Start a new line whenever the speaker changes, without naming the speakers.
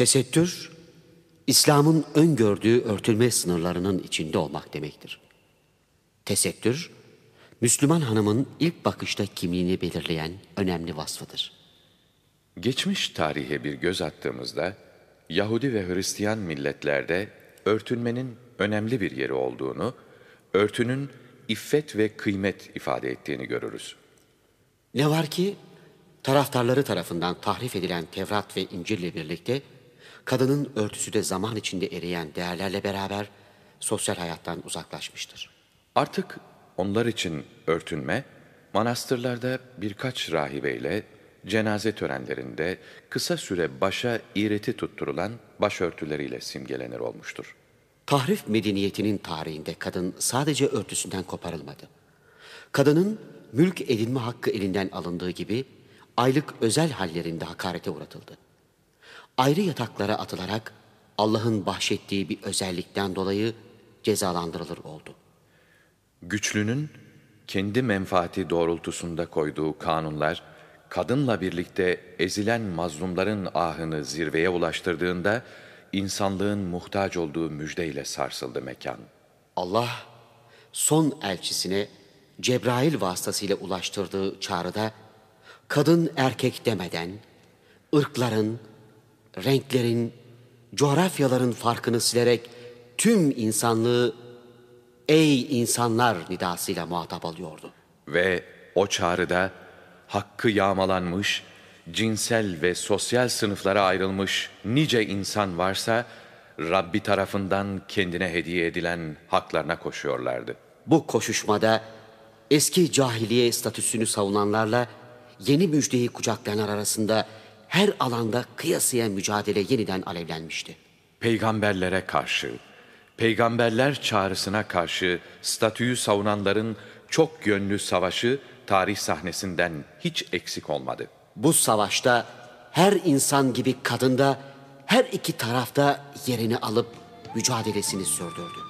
Tesettür, İslam'ın öngördüğü örtülme sınırlarının içinde olmak demektir. Tesettür, Müslüman hanımın ilk bakışta kimliğini belirleyen önemli vasfıdır.
Geçmiş tarihe bir göz attığımızda, Yahudi ve Hristiyan milletlerde örtünmenin önemli bir yeri olduğunu, örtünün iffet ve kıymet ifade ettiğini görürüz.
Ne var ki taraftarları tarafından tahrif edilen Tevrat ve İncil ile birlikte kadının örtüsü de zaman içinde eriyen değerlerle beraber sosyal hayattan uzaklaşmıştır.
Artık onlar için örtünme, manastırlarda birkaç rahibeyle cenaze törenlerinde kısa süre başa iğreti tutturulan başörtüleriyle simgelenir olmuştur.
Tahrif medeniyetinin tarihinde kadın sadece örtüsünden koparılmadı. Kadının mülk edinme hakkı elinden alındığı gibi aylık özel hallerinde hakarete uğratıldı. Ayrı yataklara atılarak Allah'ın bahşettiği bir özellikten dolayı cezalandırılır oldu.
Güçlünün kendi menfaati doğrultusunda koyduğu kanunlar, kadınla birlikte ezilen mazlumların ahını zirveye ulaştırdığında, insanlığın muhtaç olduğu müjdeyle sarsıldı mekan.
Allah son elçisine Cebrail vasıtasıyla ulaştırdığı çağrıda kadın erkek demeden ırkların, renklerin, coğrafyaların farkını silerek tüm insanlığı ey insanlar nidasıyla muhatap alıyordu.
Ve o çağrıda hakkı yağmalanmış, cinsel ve sosyal sınıflara ayrılmış nice insan varsa, Rabbi tarafından kendine hediye edilen haklarına koşuyorlardı.
Bu koşuşmada eski cahiliye statüsünü savunanlarla yeni müjdeyi kucaklayanlar arasında her alanda kıyasıya mücadele yeniden alevlenmişti.
Peygamberlere karşı, peygamberler çağrısına karşı statüyü savunanların çok yönlü savaşı tarih sahnesinden hiç eksik olmadı.
Bu savaşta her insan gibi kadın da her iki tarafta yerini alıp mücadelesini sürdürdü.